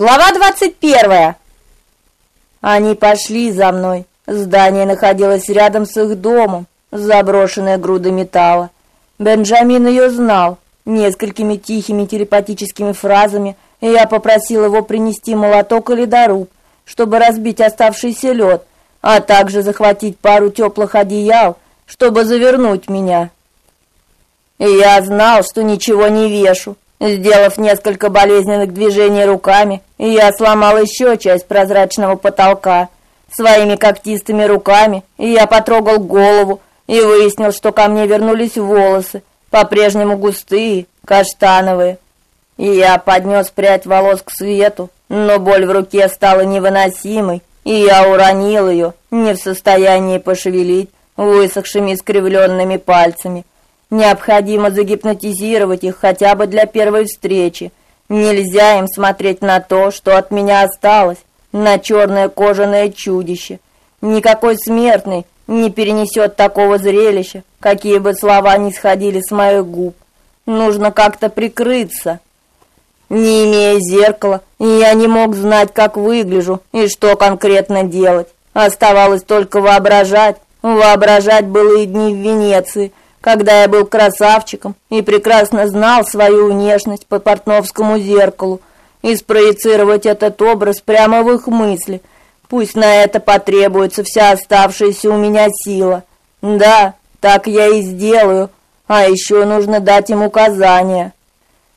Глава 21. Они пошли за мной. Здание находилось рядом с их домом, заброшенная груда металла. Бенджамин ее знал. Несколькими тихими телепатическими фразами я попросил его принести молоток или доруб, чтобы разбить оставшийся лед, а также захватить пару теплых одеял, чтобы завернуть меня. И я знал, что ничего не вешу, Сделав несколько болезненных движений руками, я сломал еще часть прозрачного потолка. Своими когтистыми руками я потрогал голову и выяснил, что ко мне вернулись волосы, по-прежнему густые, каштановые. Я поднес прядь волос к свету, но боль в руке стала невыносимой, и я уронил ее, не в состоянии пошевелить высохшими искривленными пальцами. Необходимо загипнотизировать их хотя бы для первой встречи. Нельзя им смотреть на то, что от меня осталось, на черное кожаное чудище. Никакой смертный не перенесет такого зрелища, какие бы слова ни сходили с моих губ. Нужно как-то прикрыться. Не имея зеркала, я не мог знать, как выгляжу и что конкретно делать. Оставалось только воображать. Воображать было и дни в Венеции, когда я был красавчиком и прекрасно знал свою внешность по портновскому зеркалу, и спроецировать этот образ прямо в их мысли. Пусть на это потребуется вся оставшаяся у меня сила. Да, так я и сделаю. А еще нужно дать им указания.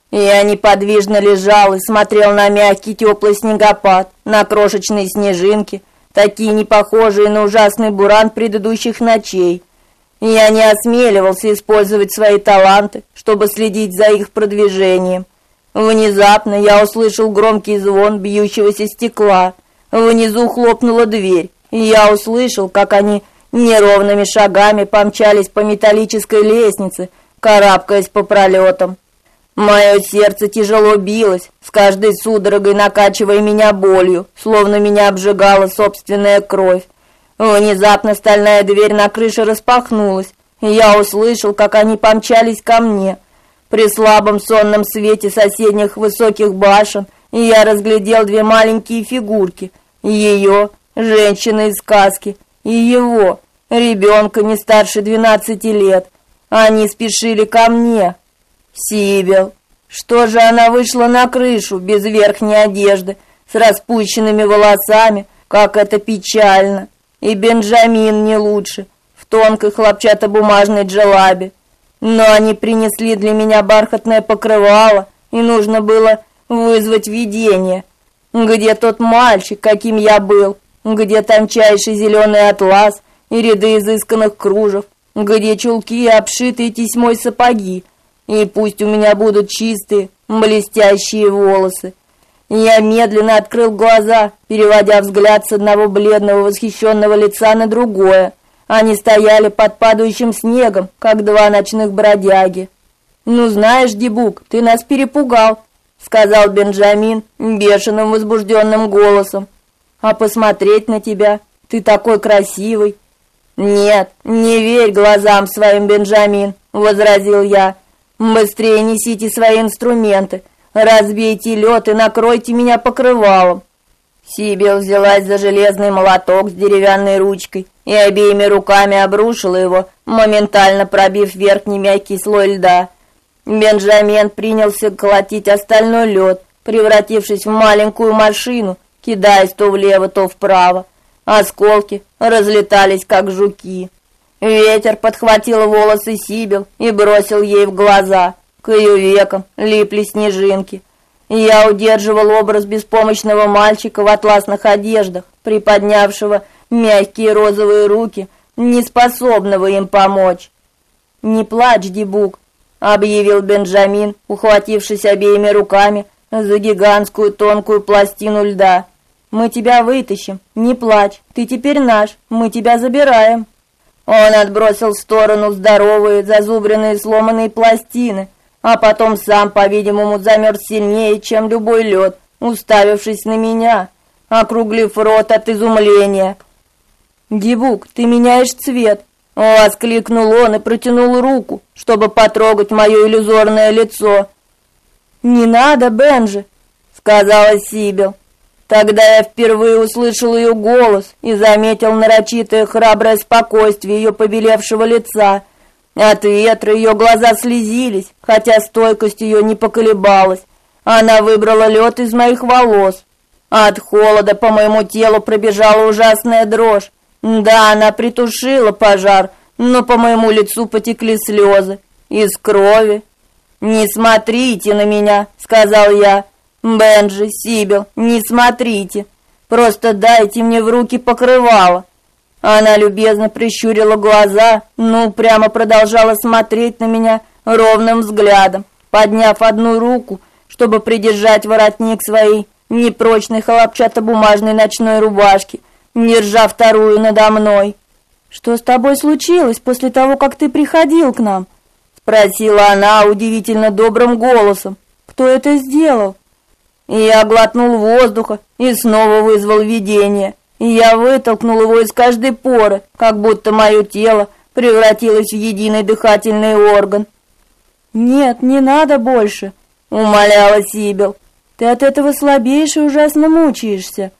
Я неподвижно лежал и смотрел на мягкий теплый снегопад, на крошечные снежинки, такие не похожие на ужасный буран предыдущих ночей. Я не осмеливался использовать свои таланты, чтобы следить за их продвижением. Внезапно я услышал громкий звон бьющегося стекла. Внизу хлопнула дверь, я услышал, как они неровными шагами помчались по металлической лестнице, карабкаясь по пролетам. Мое сердце тяжело билось, с каждой судорогой накачивая меня болью, словно меня обжигала собственная кровь. Внезапно стальная дверь на крыше распахнулась, и я услышал, как они помчались ко мне. При слабом сонном свете соседних высоких башен я разглядел две маленькие фигурки. Ее, женщины из сказки, и его, ребенка не старше двенадцати лет. Они спешили ко мне. Сибел. Что же она вышла на крышу без верхней одежды, с распущенными волосами, как это печально. И Бенджамин не лучше, в тонкой хлопчатобумажной джелабе. Но они принесли для меня бархатное покрывало, и нужно было вызвать видение. Где тот мальчик, каким я был? Где тончайший зеленый атлас и ряды изысканных кружев? Где чулки и обшитые тесьмой сапоги? И пусть у меня будут чистые, блестящие волосы. Я медленно открыл глаза, переводя взгляд с одного бледного восхищенного лица на другое. Они стояли под падающим снегом, как два ночных бродяги. «Ну знаешь, Дебук, ты нас перепугал», — сказал Бенджамин бешеным возбужденным голосом. «А посмотреть на тебя, ты такой красивый». «Нет, не верь глазам своим, Бенджамин», — возразил я. «Быстрее несите свои инструменты, Разбейте лед и накройте меня покрывалом. Сибил взялась за железный молоток с деревянной ручкой и обеими руками обрушила его, моментально пробив верхний мягкий слой льда. Бенджамин принялся колотить остальной лед, превратившись в маленькую машину, кидаясь то влево, то вправо. Осколки разлетались, как жуки. Ветер подхватил волосы Сибил и бросил ей в глаза. К ее векам липли снежинки. Я удерживал образ беспомощного мальчика в атласных одеждах, приподнявшего мягкие розовые руки, не способного им помочь. «Не плачь, Дебук», — объявил Бенджамин, ухватившись обеими руками за гигантскую тонкую пластину льда. «Мы тебя вытащим, не плачь, ты теперь наш, мы тебя забираем». Он отбросил в сторону здоровые, зазубренные сломанные пластины, а потом сам, по-видимому, замерз сильнее, чем любой лед, уставившись на меня, округлив рот от изумления. «Дивук, ты меняешь цвет!» — воскликнул он и протянул руку, чтобы потрогать мое иллюзорное лицо. «Не надо, Бенжи!» — сказала Сибил. Тогда я впервые услышал ее голос и заметил нарочитое храброе спокойствие ее побелевшего лица. От ветра ее глаза слезились, хотя стойкость ее не поколебалась. Она выбрала лед из моих волос. От холода по моему телу пробежала ужасная дрожь. Да, она притушила пожар, но по моему лицу потекли слезы. Из крови. «Не смотрите на меня», — сказал я. Бенджи, Сибил, не смотрите. Просто дайте мне в руки покрывало. Она любезно прищурила глаза, ну, прямо продолжала смотреть на меня ровным взглядом, подняв одну руку, чтобы придержать воротник своей непрочной хлопчатобумажной ночной рубашки, держа вторую надо мной. «Что с тобой случилось после того, как ты приходил к нам?» — спросила она удивительно добрым голосом. «Кто это сделал?» И я глотнул воздуха и снова вызвал видение. И я вытолкнул его из каждой поры, как будто мое тело превратилось в единый дыхательный орган. «Нет, не надо больше», — умоляла Сибил. «Ты от этого слабеешь и ужасно мучаешься».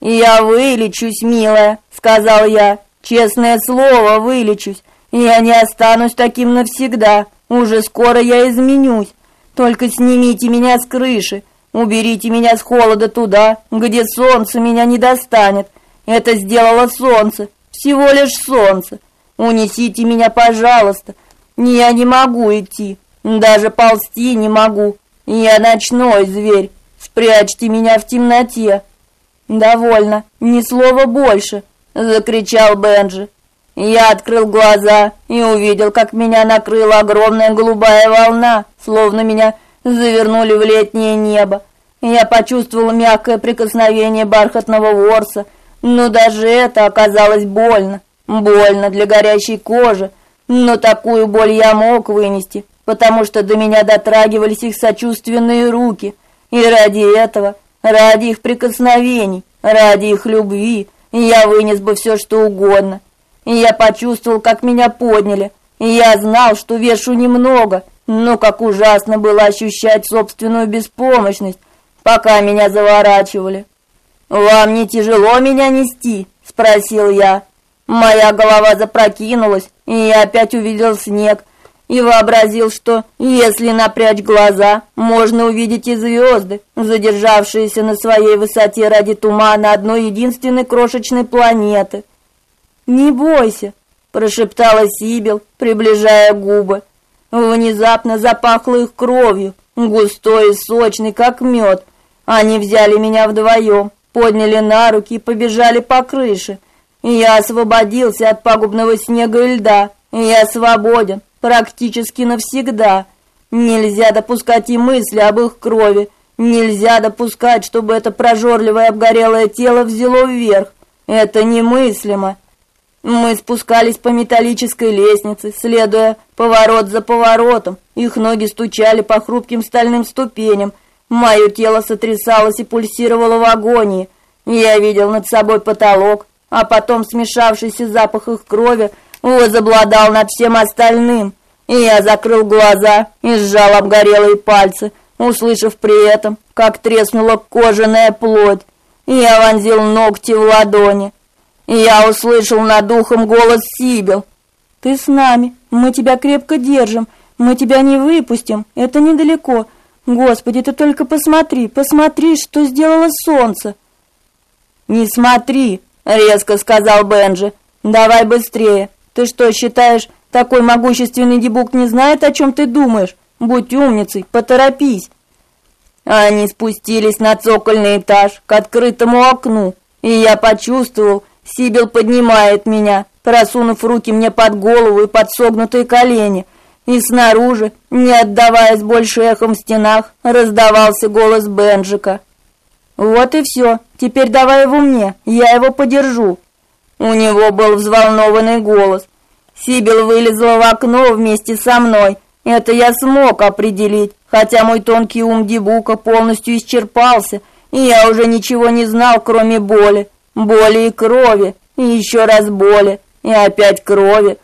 «Я вылечусь, милая», — сказал я. «Честное слово, вылечусь. Я не останусь таким навсегда. Уже скоро я изменюсь. Только снимите меня с крыши, Уберите меня с холода туда, где солнце меня не достанет. Это сделало солнце, всего лишь солнце. Унесите меня, пожалуйста. Я не могу идти, даже ползти не могу. Я ночной зверь. Спрячьте меня в темноте. Довольно, ни слова больше, закричал Бенджи. Я открыл глаза и увидел, как меня накрыла огромная голубая волна, словно меня завернули в летнее небо. Я почувствовал мягкое прикосновение бархатного ворса, но даже это оказалось больно. Больно для горящей кожи, но такую боль я мог вынести, потому что до меня дотрагивались их сочувственные руки. И ради этого, ради их прикосновений, ради их любви, я вынес бы все, что угодно. Я почувствовал, как меня подняли. Я знал, что вешу немного, но как ужасно было ощущать собственную беспомощность, пока меня заворачивали. «Вам не тяжело меня нести?» – спросил я. Моя голова запрокинулась, и я опять увидел снег и вообразил, что если напрячь глаза, можно увидеть и звезды, задержавшиеся на своей высоте ради тумана одной единственной крошечной планеты. «Не бойся», – прошептала Сибил, приближая губы. Внезапно запахло их кровью, густой и сочный, как мед – они взяли меня вдвоем, подняли на руки и побежали по крыше. Я освободился от пагубного снега и льда. Я свободен, практически навсегда. Нельзя допускать и мысли об их крови. Нельзя допускать, чтобы это прожорливое обгорелое тело взяло вверх. Это немыслимо. Мы спускались по металлической лестнице, следуя поворот за поворотом. Их ноги стучали по хрупким стальным ступеням, Мое тело сотрясалось и пульсировало в агонии. Я видел над собой потолок, а потом смешавшийся запах их крови возобладал над всем остальным. И я закрыл глаза и сжал обгорелые пальцы, услышав при этом, как треснула кожаная плоть. Я вонзил ногти в ладони. Я услышал над ухом голос Сибил. «Ты с нами, мы тебя крепко держим, мы тебя не выпустим, это недалеко, Господи, ты только посмотри, посмотри, что сделало солнце. Не смотри, резко сказал Бенджи. Давай быстрее. Ты что, считаешь, такой могущественный дебук не знает, о чем ты думаешь? Будь умницей, поторопись. Они спустились на цокольный этаж к открытому окну, и я почувствовал, Сибил поднимает меня, просунув руки мне под голову и под согнутые колени и снаружи, не отдаваясь больше эхом в стенах, раздавался голос Бенджика. «Вот и все, теперь давай его мне, я его подержу». У него был взволнованный голос. Сибил вылезла в окно вместе со мной. Это я смог определить, хотя мой тонкий ум Дебука полностью исчерпался, и я уже ничего не знал, кроме боли. Боли и крови, и еще раз боли, и опять крови.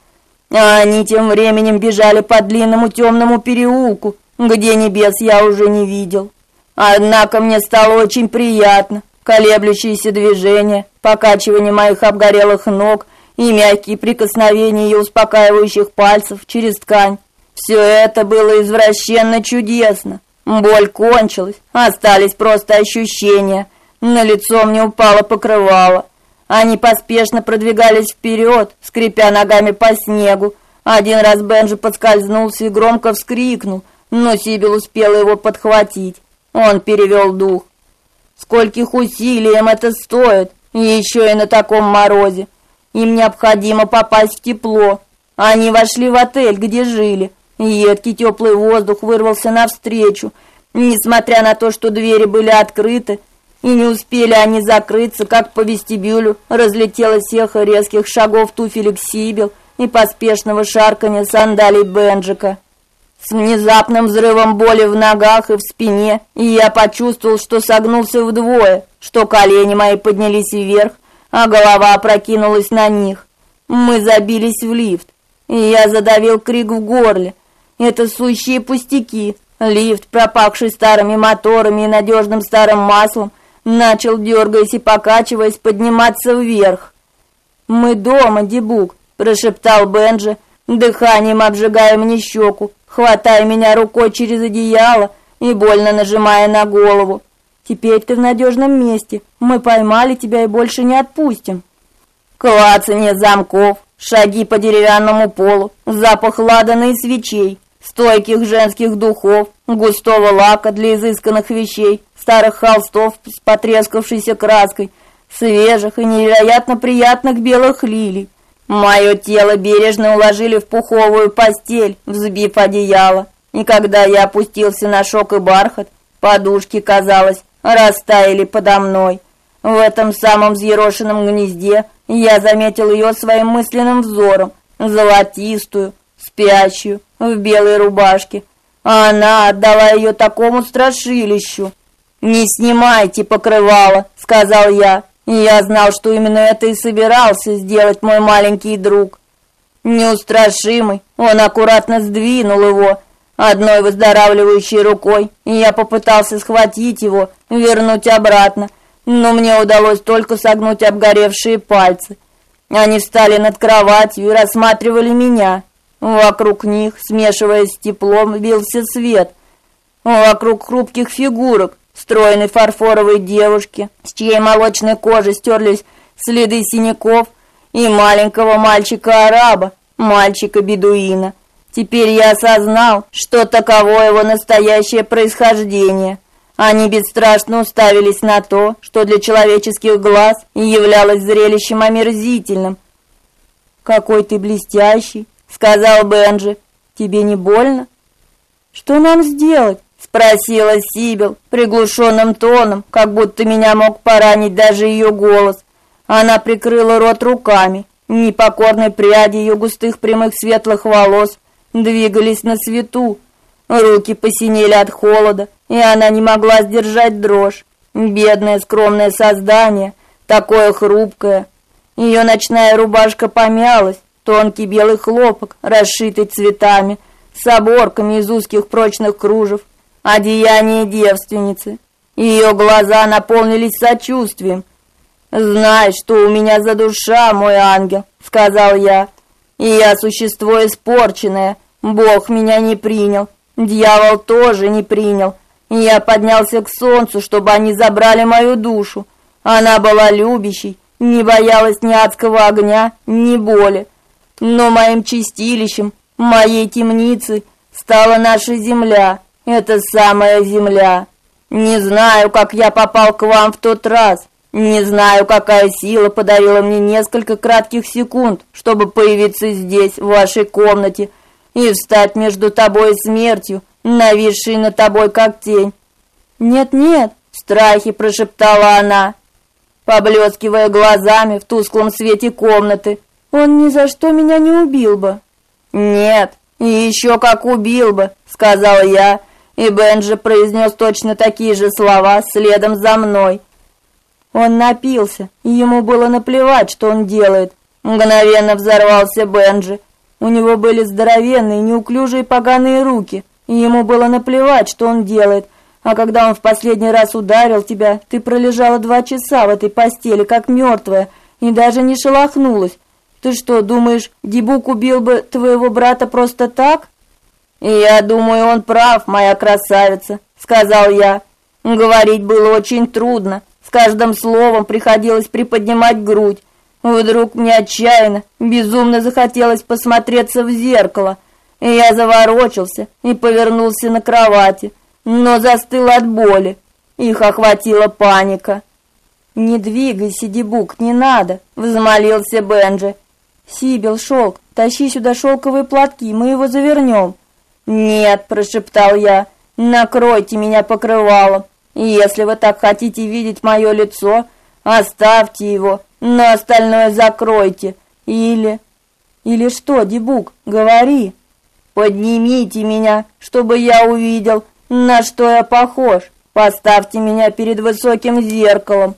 А они тем временем бежали по длинному темному переулку, где небес я уже не видел. Однако мне стало очень приятно. Колеблющиеся движения, покачивание моих обгорелых ног и мягкие прикосновения ее успокаивающих пальцев через ткань. Все это было извращенно чудесно. Боль кончилась, остались просто ощущения. На лицо мне упало покрывало. Они поспешно продвигались вперед, скрипя ногами по снегу. Один раз Бенджи подскользнулся и громко вскрикнул, но Сибил успела его подхватить. Он перевел дух. Скольких усилий им это стоит, еще и на таком морозе. Им необходимо попасть в тепло. Они вошли в отель, где жили. Едкий теплый воздух вырвался навстречу. Несмотря на то, что двери были открыты, и не успели они закрыться, как по вестибюлю разлетелось эхо резких шагов туфелек Сибил и поспешного шарканья сандалий Бенджика. С внезапным взрывом боли в ногах и в спине, и я почувствовал, что согнулся вдвое, что колени мои поднялись вверх, а голова опрокинулась на них. Мы забились в лифт, и я задавил крик в горле. Это сущие пустяки. Лифт, пропахший старыми моторами и надежным старым маслом, начал, дергаясь и покачиваясь, подниматься вверх. «Мы дома, Дебук», — прошептал Бенджи, дыханием обжигая мне щеку, хватая меня рукой через одеяло и больно нажимая на голову. Теперь ты в надежном месте. Мы поймали тебя и больше не отпустим. Клацанье замков, шаги по деревянному полу, запах ладана и свечей, стойких женских духов, густого лака для изысканных вещей, старых холстов с потрескавшейся краской, свежих и невероятно приятных белых лилий. Мое тело бережно уложили в пуховую постель, взбив одеяло. И когда я опустился на шок и бархат, подушки, казалось, растаяли подо мной. В этом самом взъерошенном гнезде я заметил ее своим мысленным взором, золотистую, спящую, в белой рубашке. А она отдала ее такому страшилищу. «Не снимайте покрывало», — сказал я. И я знал, что именно это и собирался сделать мой маленький друг. Неустрашимый, он аккуратно сдвинул его одной выздоравливающей рукой, и я попытался схватить его, вернуть обратно, но мне удалось только согнуть обгоревшие пальцы. Они встали над кроватью и рассматривали меня. Вокруг них, смешиваясь с теплом, бился свет. Вокруг хрупких фигурок, стройной фарфоровой девушки, с чьей молочной кожи стерлись следы синяков, и маленького мальчика-араба, мальчика-бедуина. Теперь я осознал, что таково его настоящее происхождение. Они бесстрашно уставились на то, что для человеческих глаз являлось зрелищем омерзительным. «Какой ты блестящий!» — сказал Бенджи. «Тебе не больно?» «Что нам сделать?» спросила Сибил приглушенным тоном, как будто меня мог поранить даже ее голос. Она прикрыла рот руками. Непокорные пряди ее густых прямых светлых волос двигались на свету. Руки посинели от холода, и она не могла сдержать дрожь. Бедное скромное создание, такое хрупкое. Ее ночная рубашка помялась, тонкий белый хлопок, расшитый цветами, с оборками из узких прочных кружев, одеяние девственницы. Ее глаза наполнились сочувствием. «Знай, что у меня за душа, мой ангел», — сказал я. «И я существо испорченное. Бог меня не принял. Дьявол тоже не принял. Я поднялся к солнцу, чтобы они забрали мою душу. Она была любящей, не боялась ни адского огня, ни боли. Но моим чистилищем, моей темницей стала наша земля, это самая земля. Не знаю, как я попал к вам в тот раз. Не знаю, какая сила подарила мне несколько кратких секунд, чтобы появиться здесь, в вашей комнате, и встать между тобой и смертью, нависшей над тобой как тень. Нет-нет, в страхе прошептала она, поблескивая глазами в тусклом свете комнаты. Он ни за что меня не убил бы. Нет, и еще как убил бы, сказал я и Бенджи произнес точно такие же слова следом за мной. Он напился, и ему было наплевать, что он делает. Мгновенно взорвался Бенджи. У него были здоровенные, неуклюжие поганые руки, и ему было наплевать, что он делает. А когда он в последний раз ударил тебя, ты пролежала два часа в этой постели, как мертвая, и даже не шелохнулась. Ты что, думаешь, Дибук убил бы твоего брата просто так? Я думаю, он прав, моя красавица, сказал я. Говорить было очень трудно. С каждым словом приходилось приподнимать грудь. Вдруг мне отчаянно, безумно захотелось посмотреться в зеркало. Я заворочился и повернулся на кровати, но застыл от боли. Их охватила паника. «Не двигайся, Дебук, не надо!» — взмолился Бенджи. «Сибил, шелк, тащи сюда шелковые платки, мы его завернем». «Нет», — прошептал я, — «накройте меня покрывалом. Если вы так хотите видеть мое лицо, оставьте его, но остальное закройте. Или... Или что, Дебук, говори. Поднимите меня, чтобы я увидел, на что я похож. Поставьте меня перед высоким зеркалом.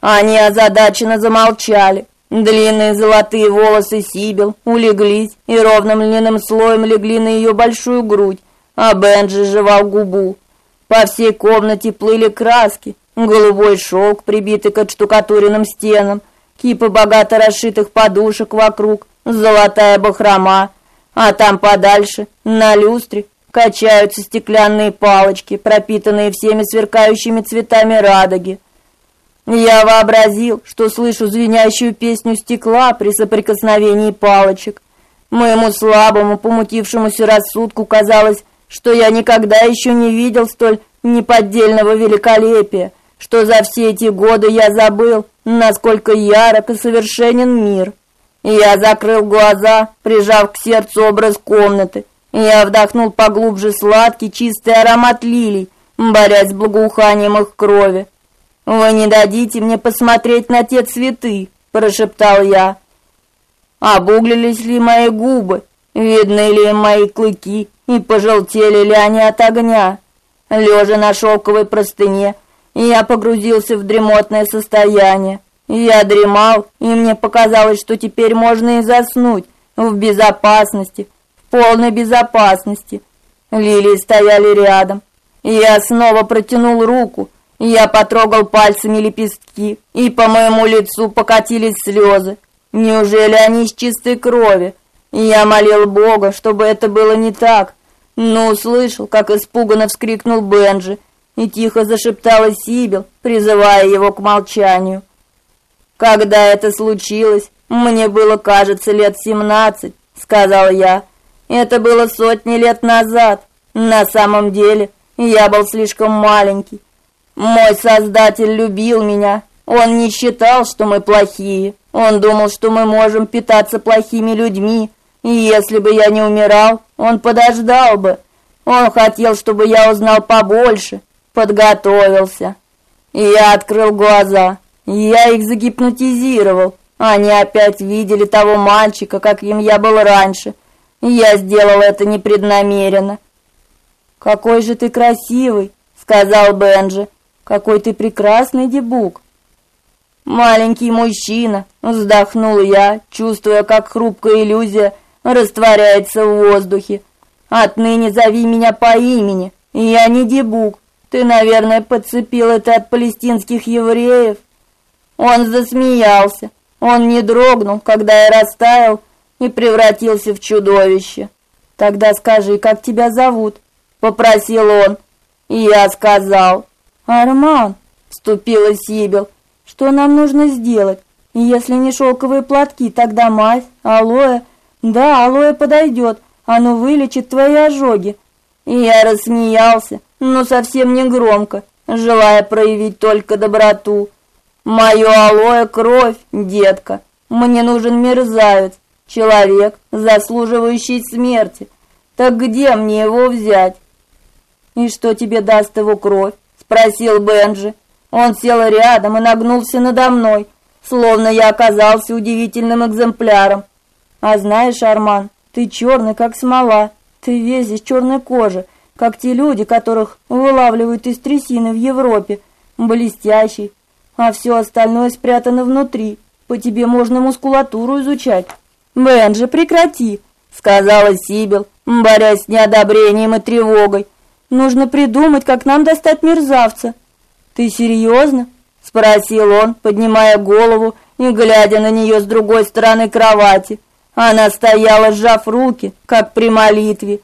Они озадаченно замолчали. Длинные золотые волосы Сибил улеглись и ровным льняным слоем легли на ее большую грудь, а Бенджи жевал губу. По всей комнате плыли краски, голубой шелк, прибитый к отштукатуренным стенам, кипы богато расшитых подушек вокруг, золотая бахрома, а там подальше, на люстре, качаются стеклянные палочки, пропитанные всеми сверкающими цветами радуги. Я вообразил, что слышу звенящую песню стекла при соприкосновении палочек. Моему слабому, помутившемуся рассудку казалось, что я никогда еще не видел столь неподдельного великолепия, что за все эти годы я забыл, насколько ярок и совершенен мир. Я закрыл глаза, прижав к сердцу образ комнаты. Я вдохнул поглубже сладкий, чистый аромат лилий, борясь с благоуханием их крови. «Вы не дадите мне посмотреть на те цветы», — прошептал я. Обуглились ли мои губы, видны ли мои клыки, и пожелтели ли они от огня. Лежа на шелковой простыне, я погрузился в дремотное состояние. Я дремал, и мне показалось, что теперь можно и заснуть в безопасности, в полной безопасности. Лилии стояли рядом. Я снова протянул руку, я потрогал пальцами лепестки, и по моему лицу покатились слезы. Неужели они из чистой крови? Я молил Бога, чтобы это было не так. Но услышал, как испуганно вскрикнул Бенджи, и тихо зашептала Сибил, призывая его к молчанию. Когда это случилось, мне было, кажется, лет семнадцать, сказал я. Это было сотни лет назад. На самом деле, я был слишком маленький. Мой Создатель любил меня. Он не считал, что мы плохие. Он думал, что мы можем питаться плохими людьми. И если бы я не умирал, он подождал бы. Он хотел, чтобы я узнал побольше, подготовился. Я открыл глаза. Я их загипнотизировал. Они опять видели того мальчика, каким я был раньше. Я сделал это непреднамеренно. Какой же ты красивый, сказал Бенджи. Какой ты прекрасный, Дебук. Маленький мужчина, вздохнул я, чувствуя, как хрупкая иллюзия растворяется в воздухе. Отныне зови меня по имени. Я не Дебук. Ты, наверное, подцепил это от палестинских евреев. Он засмеялся. Он не дрогнул, когда я растаял и превратился в чудовище. Тогда скажи, как тебя зовут, попросил он. И я сказал: «Арман!» — вступила Сибил. «Что нам нужно сделать? Если не шелковые платки, тогда мазь, алоэ. Да, алоэ подойдет, оно вылечит твои ожоги». И я рассмеялся, но совсем не громко, желая проявить только доброту. «Мое алоэ — кровь, детка. Мне нужен мерзавец, человек, заслуживающий смерти. Так где мне его взять?» «И что тебе даст его кровь?» Спросил Бенджи. Он сел рядом и нагнулся надо мной, словно я оказался удивительным экземпляром. А знаешь, Арман, ты черный, как смола. Ты весь из черной кожи, как те люди, которых вылавливают из трясины в Европе, блестящий, а все остальное спрятано внутри. По тебе можно мускулатуру изучать. Бенджи, прекрати, сказала Сибил, борясь с неодобрением и тревогой. Нужно придумать, как нам достать мерзавца. Ты серьезно? спросил он, поднимая голову и глядя на нее с другой стороны кровати. Она стояла, сжав руки, как при молитве.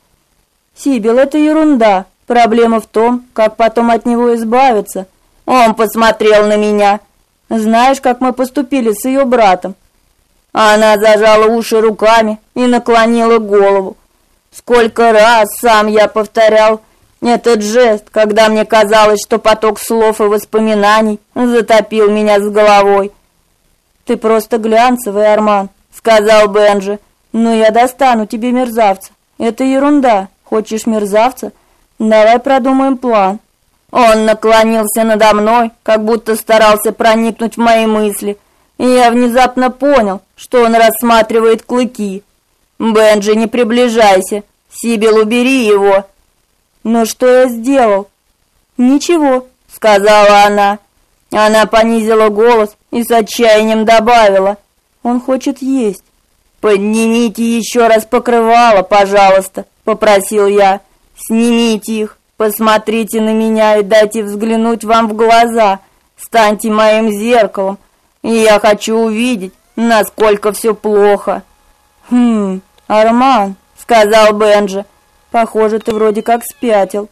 Сибил, это ерунда. Проблема в том, как потом от него избавиться. Он посмотрел на меня. Знаешь, как мы поступили с ее братом? Она зажала уши руками и наклонила голову. Сколько раз сам я повторял этот жест, когда мне казалось, что поток слов и воспоминаний затопил меня с головой. Ты просто глянцевый, Арман, сказал Бенджи. "Но я достану тебе мерзавца. Это ерунда. Хочешь мерзавца? Давай продумаем план". Он наклонился надо мной, как будто старался проникнуть в мои мысли, и я внезапно понял, что он рассматривает клыки. Бенджи, не приближайся. Сибил, убери его. Но что я сделал? Ничего, сказала она. Она понизила голос и с отчаянием добавила: "Он хочет есть". Поднимите еще раз покрывало, пожалуйста, попросил я. Снимите их, посмотрите на меня и дайте взглянуть вам в глаза. Станьте моим зеркалом, и я хочу увидеть, насколько все плохо. Хм, Арман, сказал Бенджи. Похоже, ты вроде как спятил.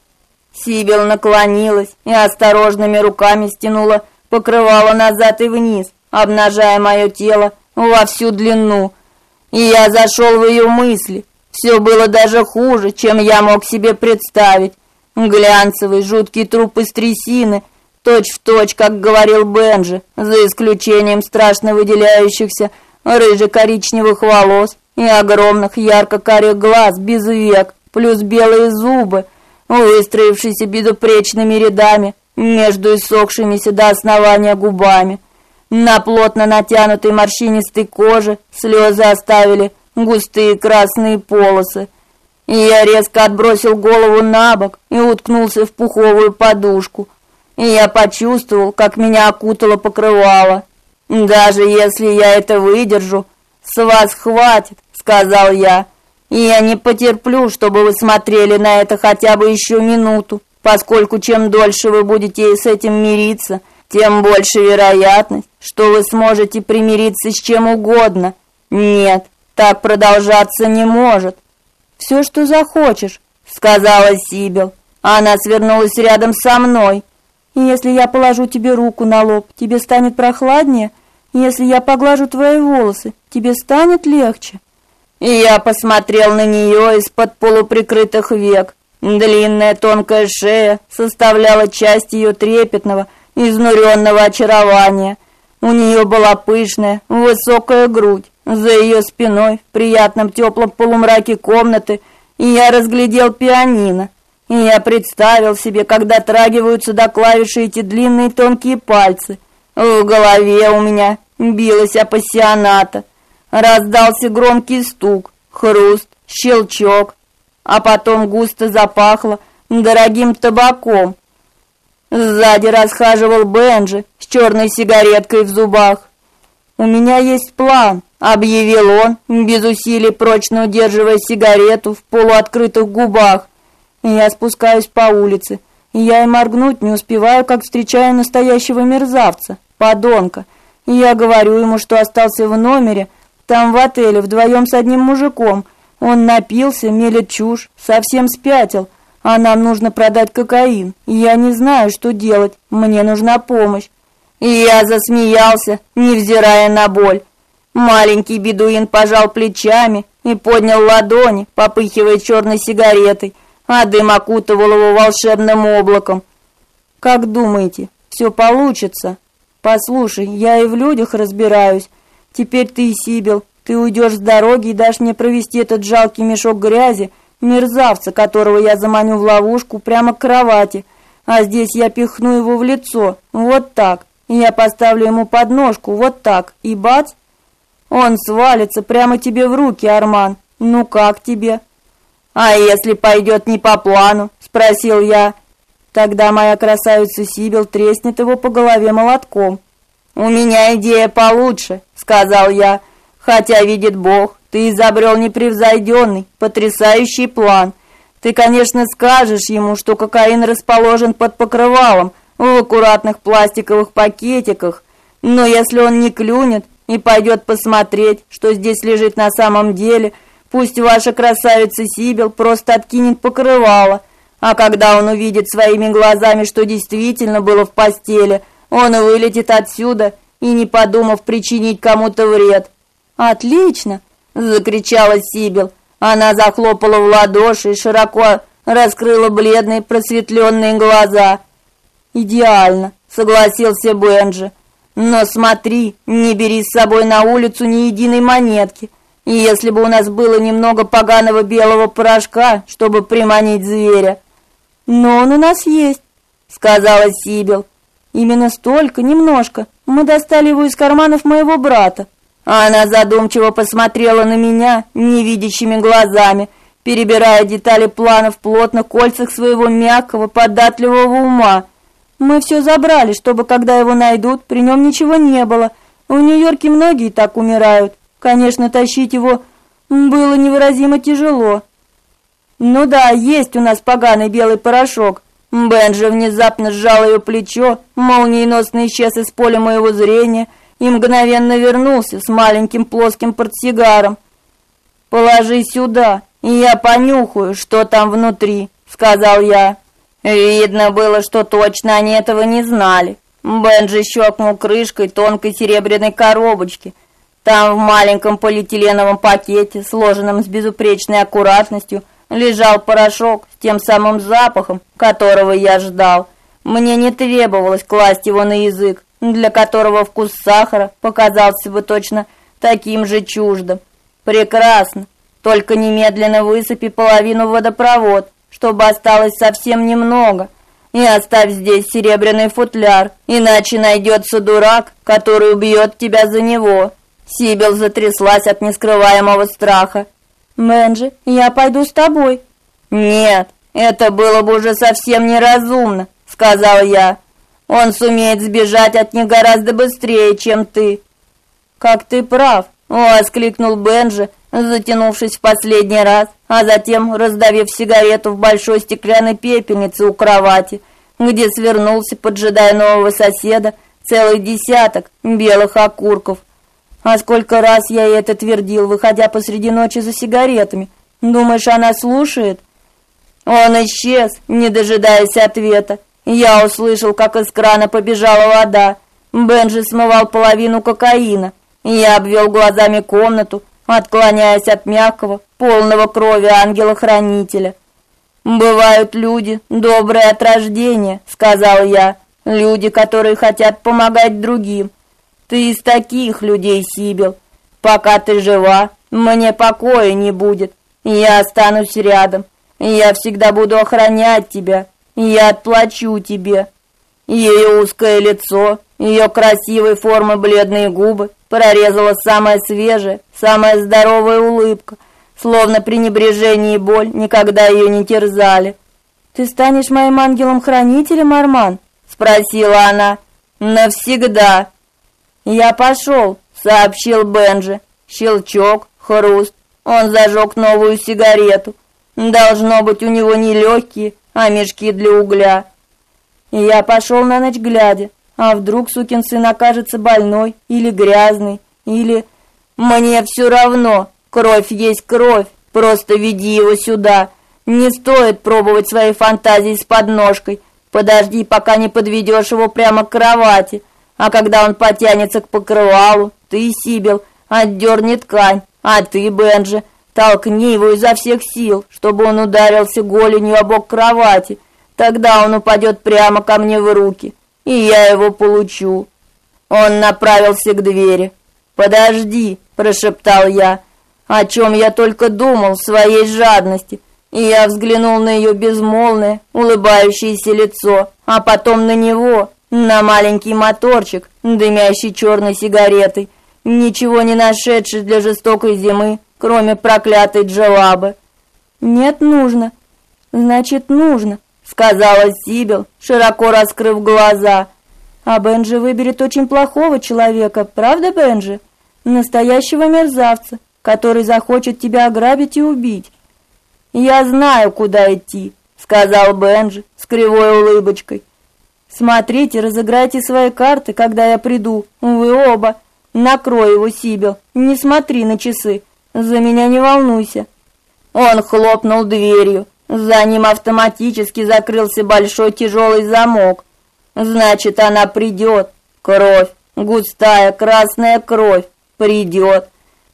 Сибил наклонилась и осторожными руками стянула покрывало назад и вниз, обнажая мое тело во всю длину. И я зашел в ее мысли. Все было даже хуже, чем я мог себе представить. Глянцевый жуткий труп из трясины, точь в точь, как говорил Бенджи, за исключением страшно выделяющихся рыже-коричневых волос и огромных ярко-карих глаз без век, плюс белые зубы, выстроившиеся безупречными рядами между иссохшимися до основания губами. На плотно натянутой морщинистой коже слезы оставили густые красные полосы. Я резко отбросил голову на бок и уткнулся в пуховую подушку. И я почувствовал, как меня окутало покрывало. Даже если я это выдержу, с вас хватит, сказал я. И я не потерплю, чтобы вы смотрели на это хотя бы еще минуту, поскольку чем дольше вы будете с этим мириться, тем больше вероятность, что вы сможете примириться с чем угодно. Нет, так продолжаться не может. Все, что захочешь, сказала Сибил. Она свернулась рядом со мной. И если я положу тебе руку на лоб, тебе станет прохладнее? Если я поглажу твои волосы, тебе станет легче. И я посмотрел на нее из-под полуприкрытых век. Длинная тонкая шея составляла часть ее трепетного, изнуренного очарования. У нее была пышная, высокая грудь. За ее спиной, в приятном теплом полумраке комнаты, я разглядел пианино. И я представил себе, как дотрагиваются до клавиши эти длинные тонкие пальцы. В голове у меня билась апассионата. Раздался громкий стук, хруст, щелчок, а потом густо запахло дорогим табаком. Сзади расхаживал Бенджи с черной сигареткой в зубах. «У меня есть план», — объявил он, без усилий прочно удерживая сигарету в полуоткрытых губах. Я спускаюсь по улице, я и моргнуть не успеваю, как встречаю настоящего мерзавца, подонка. Я говорю ему, что остался в номере, там в отеле вдвоем с одним мужиком. Он напился, мелет чушь, совсем спятил. А нам нужно продать кокаин. Я не знаю, что делать. Мне нужна помощь. И я засмеялся, невзирая на боль. Маленький бедуин пожал плечами и поднял ладони, попыхивая черной сигаретой, а дым окутывал его волшебным облаком. Как думаете, все получится? Послушай, я и в людях разбираюсь. Теперь ты, Сибил, ты уйдешь с дороги и дашь мне провести этот жалкий мешок грязи, мерзавца, которого я заманю в ловушку прямо к кровати, а здесь я пихну его в лицо, вот так, и я поставлю ему подножку, вот так, и бац, он свалится прямо тебе в руки, Арман. Ну как тебе? А если пойдет не по плану, спросил я. Тогда моя красавица Сибил треснет его по голове молотком. У меня идея получше, сказал я. Хотя видит Бог, ты изобрел непревзойденный, потрясающий план. Ты, конечно, скажешь ему, что кокаин расположен под покрывалом в аккуратных пластиковых пакетиках, но если он не клюнет и пойдет посмотреть, что здесь лежит на самом деле, пусть ваша красавица Сибил просто откинет покрывало, а когда он увидит своими глазами, что действительно было в постели, он вылетит отсюда и не подумав причинить кому-то вред. Отлично, закричала Сибил. Она захлопала в ладоши и широко раскрыла бледные просветленные глаза. Идеально, согласился Бенджи. Но смотри, не бери с собой на улицу ни единой монетки. И если бы у нас было немного поганого белого порошка, чтобы приманить зверя. Но он у нас есть, сказала Сибил. Именно столько, немножко. Мы достали его из карманов моего брата. Она задумчиво посмотрела на меня невидящими глазами, перебирая детали плана в плотных кольцах своего мягкого, податливого ума. Мы все забрали, чтобы когда его найдут, при нем ничего не было. В Нью-Йорке многие так умирают. Конечно, тащить его было невыразимо тяжело. Ну да, есть у нас поганый белый порошок. Бенджи внезапно сжал ее плечо, молниеносно исчез из поля моего зрения — и мгновенно вернулся с маленьким плоским портсигаром. «Положи сюда, и я понюхаю, что там внутри», — сказал я. Видно было, что точно они этого не знали. Бенджи щелкнул крышкой тонкой серебряной коробочки. Там в маленьком полиэтиленовом пакете, сложенном с безупречной аккуратностью, лежал порошок с тем самым запахом, которого я ждал. Мне не требовалось класть его на язык для которого вкус сахара показался бы точно таким же чуждым. Прекрасно. Только немедленно высыпи половину водопровод, чтобы осталось совсем немного. И оставь здесь серебряный футляр, иначе найдется дурак, который убьет тебя за него. Сибил затряслась от нескрываемого страха. Мэнджи, я пойду с тобой. Нет, это было бы уже совсем неразумно, сказал я. Он сумеет сбежать от них гораздо быстрее, чем ты. Как ты прав, воскликнул Бенджи, затянувшись в последний раз, а затем раздавив сигарету в большой стеклянной пепельнице у кровати, где свернулся, поджидая нового соседа, целый десяток белых окурков. А сколько раз я это твердил, выходя посреди ночи за сигаретами. Думаешь, она слушает? Он исчез, не дожидаясь ответа, я услышал, как из крана побежала вода. Бенджи смывал половину кокаина. Я обвел глазами комнату, отклоняясь от мягкого, полного крови ангела-хранителя. «Бывают люди, добрые от рождения», — сказал я. «Люди, которые хотят помогать другим. Ты из таких людей, Сибил. Пока ты жива, мне покоя не будет. Я останусь рядом. Я всегда буду охранять тебя, я отплачу тебе. Ее узкое лицо, ее красивой формы бледные губы прорезала самая свежая, самая здоровая улыбка, словно пренебрежение и боль никогда ее не терзали. Ты станешь моим ангелом-хранителем, Арман? спросила она. Навсегда. Я пошел, сообщил Бенджи. Щелчок, хруст. Он зажег новую сигарету. Должно быть, у него не легкие, а мешки для угля. Я пошел на ночь глядя, а вдруг сукин сын окажется больной или грязный, или... Мне все равно, кровь есть кровь, просто веди его сюда. Не стоит пробовать свои фантазии с подножкой. Подожди, пока не подведешь его прямо к кровати. А когда он потянется к покрывалу, ты, Сибил, отдерни ткань, а ты, Бенджи, Толкни его изо всех сил, чтобы он ударился голенью об бок кровати. Тогда он упадет прямо ко мне в руки, и я его получу. Он направился к двери. "Подожди", прошептал я. О чем я только думал в своей жадности. И я взглянул на ее безмолвное, улыбающееся лицо, а потом на него, на маленький моторчик, дымящий черной сигаретой, ничего не нашедший для жестокой зимы, кроме проклятой Джелабы. Нет, нужно. Значит, нужно, сказала Сибил, широко раскрыв глаза. А Бенджи выберет очень плохого человека, правда, Бенджи? Настоящего мерзавца, который захочет тебя ограбить и убить. Я знаю, куда идти, сказал Бенджи с кривой улыбочкой. Смотрите, разыграйте свои карты, когда я приду. Вы оба. Накрой его, Сибил. Не смотри на часы. За меня не волнуйся. Он хлопнул дверью. За ним автоматически закрылся большой тяжелый замок. Значит, она придет. Кровь, густая красная кровь, придет.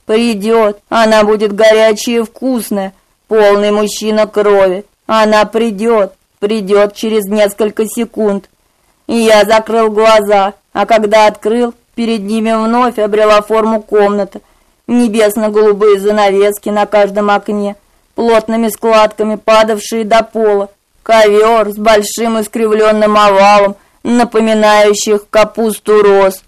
Придет. Она будет горячая и вкусная, полный мужчина крови. Она придет. Придет через несколько секунд. Я закрыл глаза, а когда открыл, перед ними вновь обрела форму комната. Небесно-голубые занавески на каждом окне, плотными складками падавшие до пола, ковер с большим искривленным овалом, напоминающих капусту роз.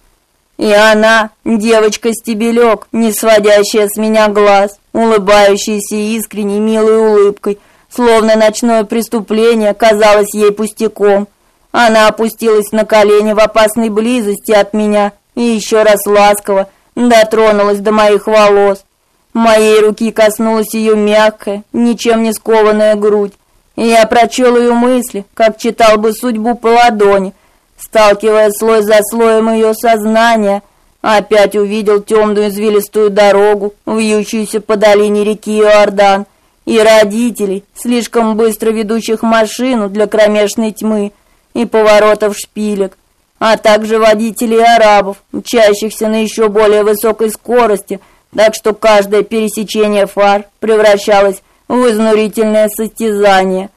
И она, девочка-стебелек, не сводящая с меня глаз, улыбающаяся искренней милой улыбкой, словно ночное преступление казалось ей пустяком. Она опустилась на колени в опасной близости от меня и еще раз ласково дотронулась до моих волос. Моей руки коснулась ее мягкая, ничем не скованная грудь. Я прочел ее мысли, как читал бы судьбу по ладони, сталкивая слой за слоем ее сознания, опять увидел темную извилистую дорогу, вьющуюся по долине реки Иордан, и родителей, слишком быстро ведущих машину для кромешной тьмы, и поворотов шпилек, а также водителей арабов, мчащихся на еще более высокой скорости, так что каждое пересечение фар превращалось в изнурительное состязание.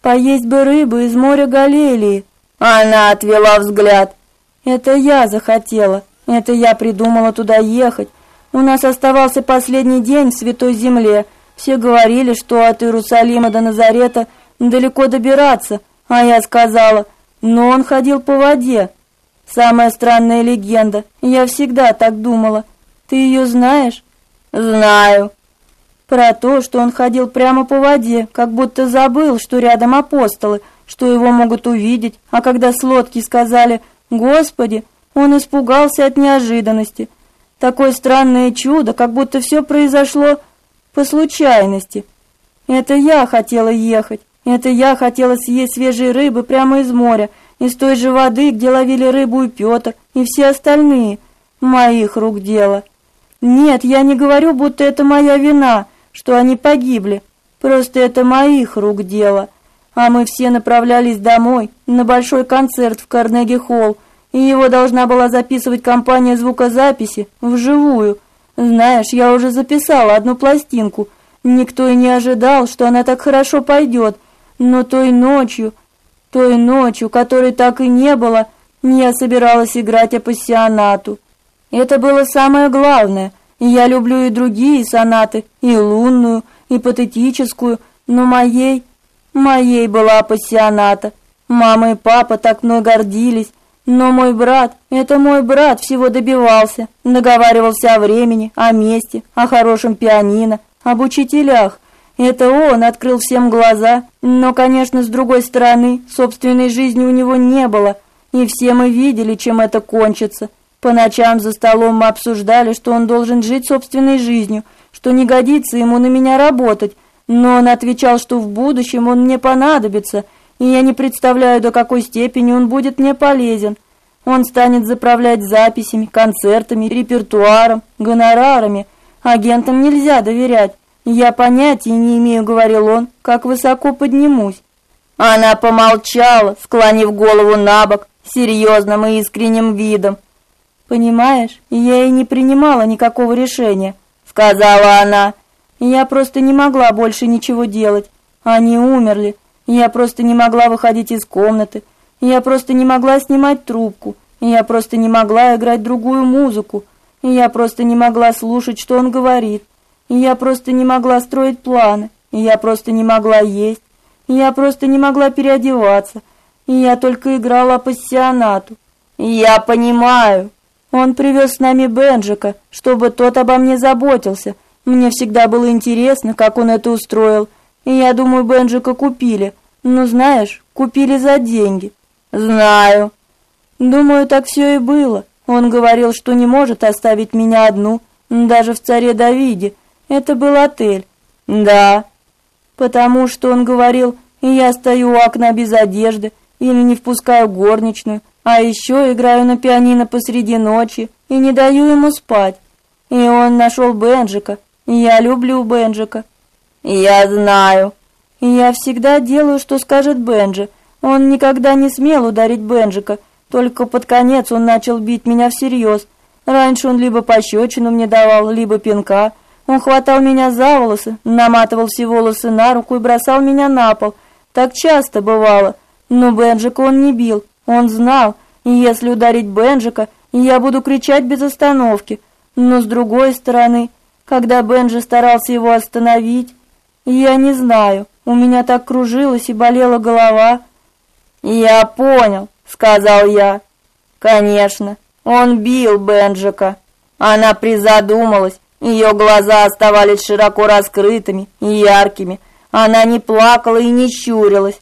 Поесть бы рыбы из моря Галилеи. Она отвела взгляд. Это я захотела. Это я придумала туда ехать. У нас оставался последний день в Святой Земле. Все говорили, что от Иерусалима до Назарета далеко добираться, а я сказала: "Но он ходил по воде". Самая странная легенда. Я всегда так думала. Ты ее знаешь? Знаю. Про то, что он ходил прямо по воде, как будто забыл, что рядом апостолы, что его могут увидеть, а когда с лодки сказали «Господи», он испугался от неожиданности. Такое странное чудо, как будто все произошло по случайности. Это я хотела ехать. Это я хотела съесть свежей рыбы прямо из моря, из той же воды, где ловили рыбу и Петр, и все остальные. Моих рук дело. Нет, я не говорю, будто это моя вина, что они погибли. Просто это моих рук дело. А мы все направлялись домой на большой концерт в Карнеги-холл, и его должна была записывать компания звукозаписи вживую. Знаешь, я уже записала одну пластинку. Никто и не ожидал, что она так хорошо пойдет. Но той ночью, той ночью, которой так и не было, я собиралась играть апассионату. Это было самое главное. Я люблю и другие сонаты, и лунную, и патетическую, но моей, моей была апассионата. Мама и папа так мной гордились, но мой брат, это мой брат, всего добивался, договаривался о времени, о месте, о хорошем пианино, об учителях. Это он открыл всем глаза, но, конечно, с другой стороны, собственной жизни у него не было, и все мы видели, чем это кончится. По ночам за столом мы обсуждали, что он должен жить собственной жизнью, что не годится ему на меня работать, но он отвечал, что в будущем он мне понадобится, и я не представляю, до какой степени он будет мне полезен. Он станет заправлять записями, концертами, репертуаром, гонорарами. Агентам нельзя доверять. Я понятия не имею, говорил он, как высоко поднимусь. Она помолчала, склонив голову набок, серьезным и искренним видом. Понимаешь, я и не принимала никакого решения, сказала она. Я просто не могла больше ничего делать. Они умерли. Я просто не могла выходить из комнаты. Я просто не могла снимать трубку. Я просто не могла играть другую музыку. Я просто не могла слушать, что он говорит. Я просто не могла строить планы, я просто не могла есть, я просто не могла переодеваться, я только играла по пассионату. Я понимаю. Он привез с нами Бенджика, чтобы тот обо мне заботился. Мне всегда было интересно, как он это устроил. И я думаю, Бенджика купили. Ну, знаешь, купили за деньги. Знаю. Думаю, так все и было. Он говорил, что не может оставить меня одну, даже в царе Давиде. Это был отель. Да. потому что он говорил, я стою у окна без одежды или не впускаю горничную, а еще играю на пианино посреди ночи и не даю ему спать. И он нашел Бенджика, я люблю Бенджика. Я знаю. Я всегда делаю, что скажет Бенджи. Он никогда не смел ударить Бенджика, только под конец он начал бить меня всерьез. Раньше он либо пощечину мне давал, либо пинка. Он хватал меня за волосы, наматывал все волосы на руку и бросал меня на пол. Так часто бывало. Но Бенджика он не бил. Он знал, если ударить Бенджика, я буду кричать без остановки. Но с другой стороны, когда Бенджи старался его остановить, я не знаю, у меня так кружилась и болела голова. Я понял, сказал я. Конечно, он бил Бенджика. Она призадумалась, ее глаза оставались широко раскрытыми и яркими. Она не плакала и не щурилась.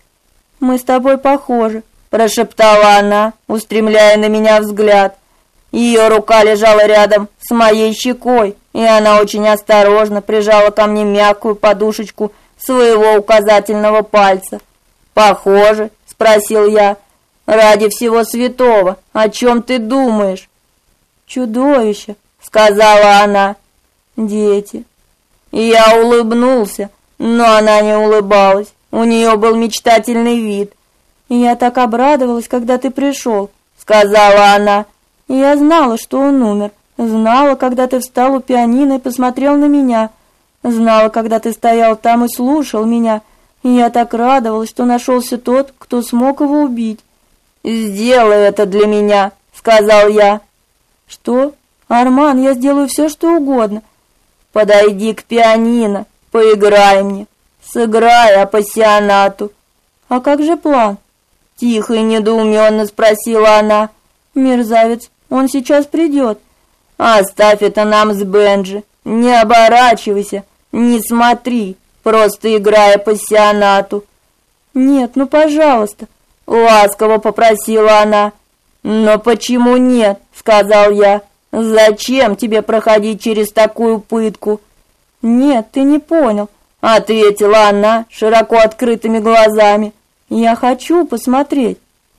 Мы с тобой похожи, прошептала она, устремляя на меня взгляд. Ее рука лежала рядом с моей щекой, и она очень осторожно прижала ко мне мягкую подушечку своего указательного пальца. "Похоже?" спросил я. "Ради всего святого, о чем ты думаешь?" "Чудовище", сказала она. "Дети". Я улыбнулся, но она не улыбалась. У нее был мечтательный вид. Я так обрадовалась, когда ты пришел», — сказала она. Я знала, что он умер. Знала, когда ты встал у пианино и посмотрел на меня. Знала, когда ты стоял там и слушал меня. Я так радовалась, что нашелся тот, кто смог его убить. «Сделай это для меня», — сказал я. «Что? Арман, я сделаю все, что угодно». «Подойди к пианино, поиграй мне, сыграй апассионату». «А как же план?» Тихо и недоуменно спросила она. «Мерзавец, он сейчас придет. Оставь это нам с Бенджи. Не оборачивайся, не смотри, просто играя пассионату. Нет, ну, пожалуйста, ласково попросила она. Но почему нет, сказал я. Зачем тебе проходить через такую пытку? Нет, ты не понял, ответила она широко открытыми глазами. Я хочу посмотреть.